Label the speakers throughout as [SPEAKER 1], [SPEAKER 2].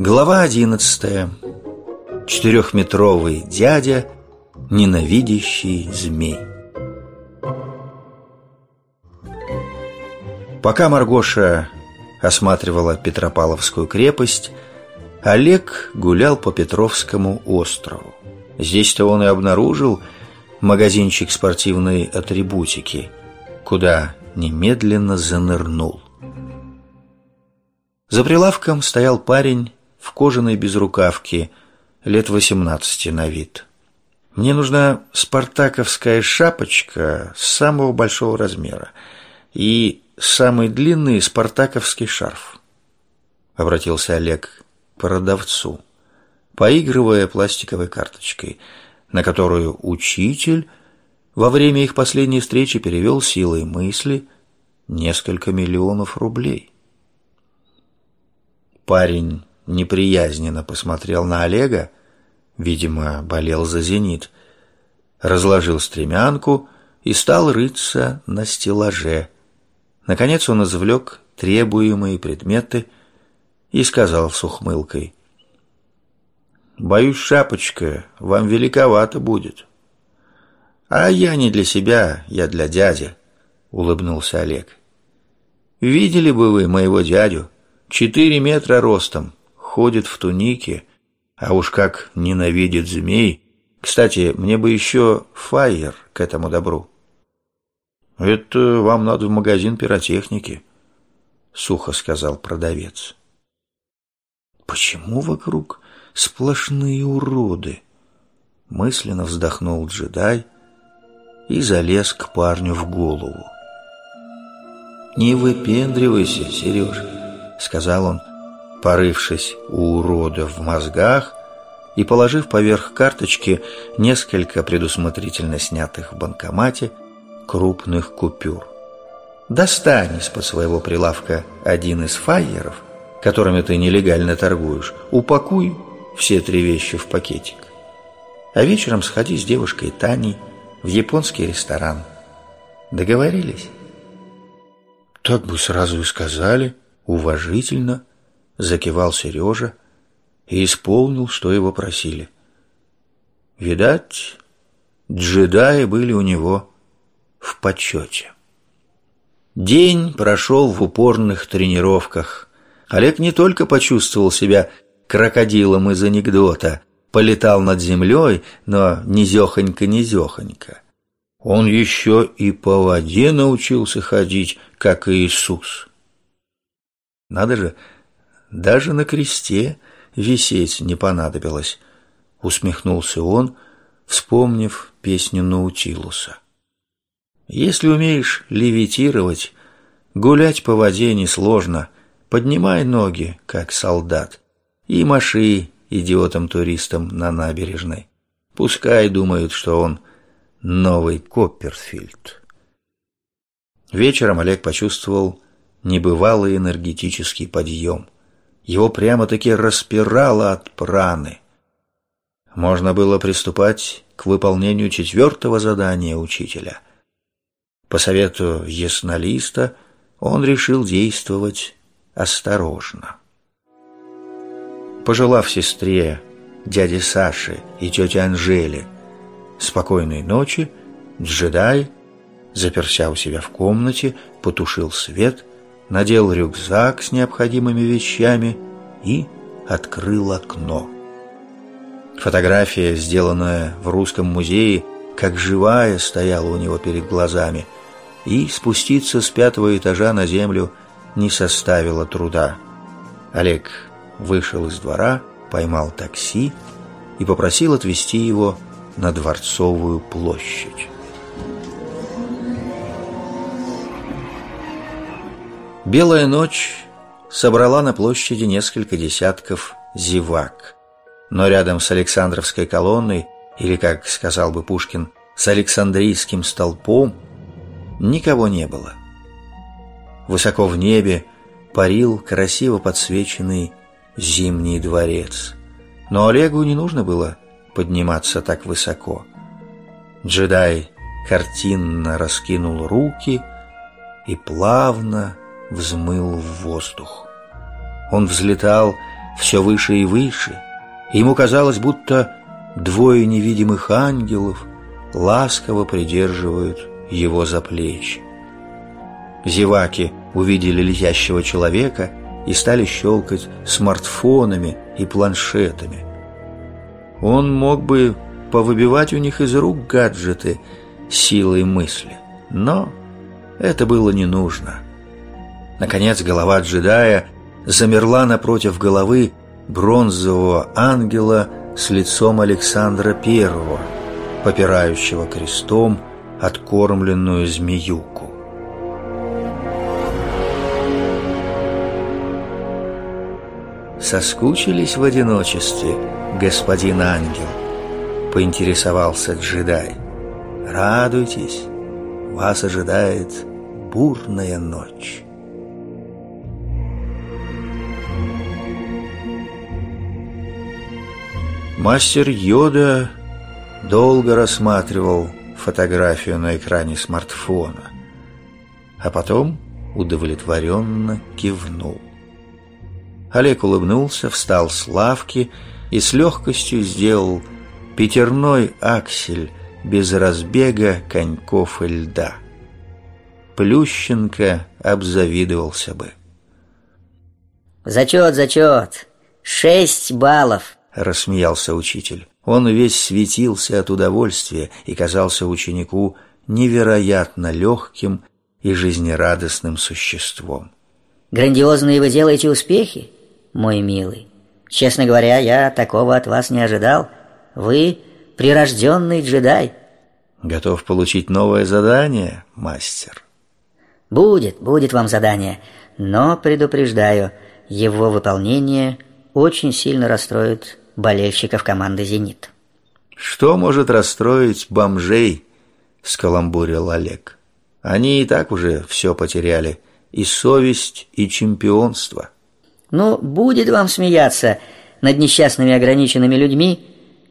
[SPEAKER 1] Глава одиннадцатая. Четырехметровый дядя, ненавидящий змей. Пока Маргоша осматривала Петропавловскую крепость, Олег гулял по Петровскому острову. Здесь-то он и обнаружил магазинчик спортивной атрибутики, куда немедленно занырнул. За прилавком стоял парень в кожаной безрукавке, лет восемнадцати на вид. «Мне нужна спартаковская шапочка самого большого размера и самый длинный спартаковский шарф», — обратился Олег к продавцу, поигрывая пластиковой карточкой, на которую учитель во время их последней встречи перевел силой мысли несколько миллионов рублей. Парень неприязненно посмотрел на Олега, видимо, болел за «Зенит», разложил стремянку и стал рыться на стеллаже. Наконец он извлек требуемые предметы и сказал с ухмылкой. «Боюсь, шапочка, вам великовато будет». «А я не для себя, я для дяди», — улыбнулся Олег. «Видели бы вы моего дядю, четыре метра ростом, ходит в тунике, а уж как ненавидит змей. Кстати, мне бы еще фаер к этому добру». «Это вам надо в магазин пиротехники», — сухо сказал продавец. «Почему вокруг сплошные уроды?» Мысленно вздохнул джедай и залез к парню в голову. «Не выпендривайся, Сережа», — сказал он, порывшись у урода в мозгах и положив поверх карточки несколько предусмотрительно снятых в банкомате крупных купюр. «Достань из-под своего прилавка один из файеров, которыми ты нелегально торгуешь, упакуй все три вещи в пакетик, а вечером сходи с девушкой Таней в японский ресторан. Договорились?» «Так бы сразу и сказали, уважительно», — закивал Сережа и исполнил, что его просили. Видать, джедаи были у него в почете. День прошел в упорных тренировках. Олег не только почувствовал себя крокодилом из анекдота, полетал над землей, но низехонько-низехонько. Он еще и по воде научился ходить, как Иисус. Надо же, даже на кресте висеть не понадобилось, усмехнулся он, вспомнив песню Наутилуса. Если умеешь левитировать, гулять по воде несложно, поднимай ноги, как солдат, и маши идиотам-туристам на набережной. Пускай думают, что он новый Копперфильд. Вечером Олег почувствовал небывалый энергетический подъем. Его прямо-таки распирало от праны. Можно было приступать к выполнению четвертого задания учителя. По совету яснолиста он решил действовать осторожно. Пожелав сестре, дяде Саше и тете Анжеле спокойной ночи, джедай, заперся у себя в комнате, потушил свет, надел рюкзак с необходимыми вещами и открыл окно. Фотография, сделанная в Русском музее, как живая, стояла у него перед глазами, и спуститься с пятого этажа на землю не составило труда. Олег вышел из двора, поймал такси и попросил отвезти его на Дворцовую площадь. Белая ночь собрала на площади несколько десятков зевак, но рядом с Александровской колонной, или, как сказал бы Пушкин, с Александрийским столпом, никого не было. Высоко в небе парил красиво подсвеченный Зимний дворец. Но Олегу не нужно было подниматься так высоко. Джедай картинно раскинул руки и плавно взмыл в воздух. Он взлетал все выше и выше. Ему казалось, будто двое невидимых ангелов ласково придерживают его за плечи. Зеваки увидели летящего человека и стали щелкать смартфонами и планшетами. Он мог бы повыбивать у них из рук гаджеты силой мысли, но это было не нужно. Наконец голова джедая замерла напротив головы бронзового ангела с лицом Александра Первого, попирающего крестом откормленную змеюку. «Соскучились в одиночестве, господин ангел?» — поинтересовался джедай. «Радуйтесь, вас ожидает бурная ночь». Мастер Йода долго рассматривал фотографию на экране смартфона, а потом удовлетворенно кивнул. Олег улыбнулся, встал с лавки и с легкостью сделал пятерной аксель без разбега коньков и льда. Плющенко обзавидовался бы.
[SPEAKER 2] «Зачет, зачет! Шесть баллов!»
[SPEAKER 1] — рассмеялся учитель. Он весь светился от удовольствия и казался ученику невероятно легким и жизнерадостным существом.
[SPEAKER 2] «Грандиозные вы делаете успехи, мой милый. Честно говоря, я такого от вас не ожидал. Вы прирожденный джедай».
[SPEAKER 1] «Готов получить новое задание, мастер?»
[SPEAKER 2] «Будет, будет вам задание, но, предупреждаю, его выполнение очень сильно расстроит болельщиков команды «Зенит».
[SPEAKER 1] «Что может расстроить бомжей?» — скаламбурил Олег. «Они и так уже все потеряли, и совесть, и чемпионство».
[SPEAKER 2] «Ну, будет вам смеяться над несчастными ограниченными людьми,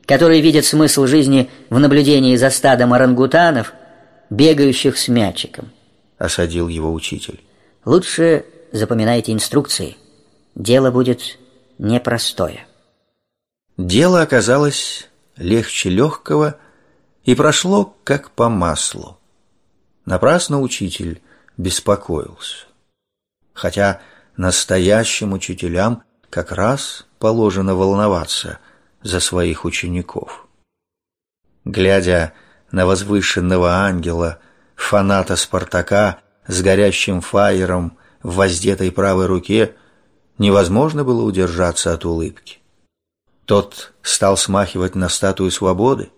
[SPEAKER 2] которые видят смысл жизни в наблюдении за стадом орангутанов, бегающих с мячиком», —
[SPEAKER 1] осадил его учитель.
[SPEAKER 2] «Лучше запоминайте инструкции. Дело будет непростое».
[SPEAKER 1] Дело оказалось легче легкого и прошло как по маслу. Напрасно учитель беспокоился. Хотя настоящим учителям как раз положено волноваться за своих учеников. Глядя на возвышенного ангела, фаната Спартака с горящим фаером в воздетой правой руке, невозможно было удержаться от улыбки. Тот стал смахивать на статую свободы.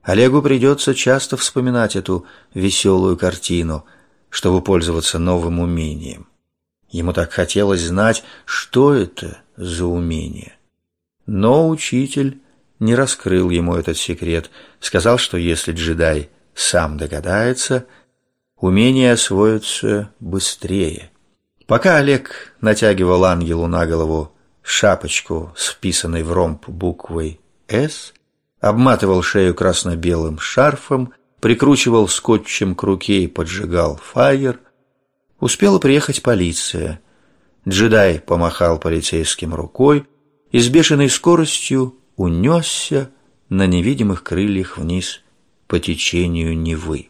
[SPEAKER 1] Олегу придется часто вспоминать эту веселую картину, чтобы пользоваться новым умением. Ему так хотелось знать, что это за умение. Но учитель не раскрыл ему этот секрет, сказал, что если джедай сам догадается, умение освоится быстрее. Пока Олег натягивал ангелу на голову шапочку с вписанной в ромб буквой «С», обматывал шею красно-белым шарфом, прикручивал скотчем к руке и поджигал фаер. Успела приехать полиция. Джедай помахал полицейским рукой и с бешеной скоростью унесся на невидимых крыльях вниз по течению Невы.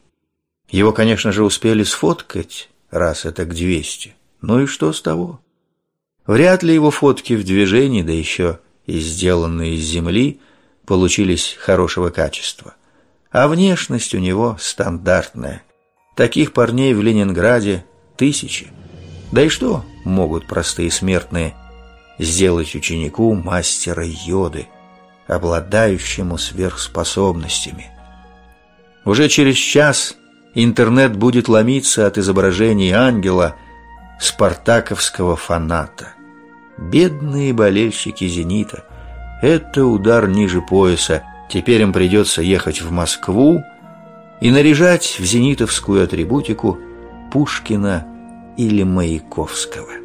[SPEAKER 1] Его, конечно же, успели сфоткать, раз это к двести. Ну и что с того? Вряд ли его фотки в движении, да еще и сделанные из земли, получились хорошего качества. А внешность у него стандартная. Таких парней в Ленинграде тысячи. Да и что могут простые смертные сделать ученику мастера йоды, обладающему сверхспособностями? Уже через час интернет будет ломиться от изображений ангела – спартаковского фаната. Бедные болельщики «Зенита». Это удар ниже пояса. Теперь им придется ехать в Москву и наряжать в зенитовскую атрибутику Пушкина или Маяковского.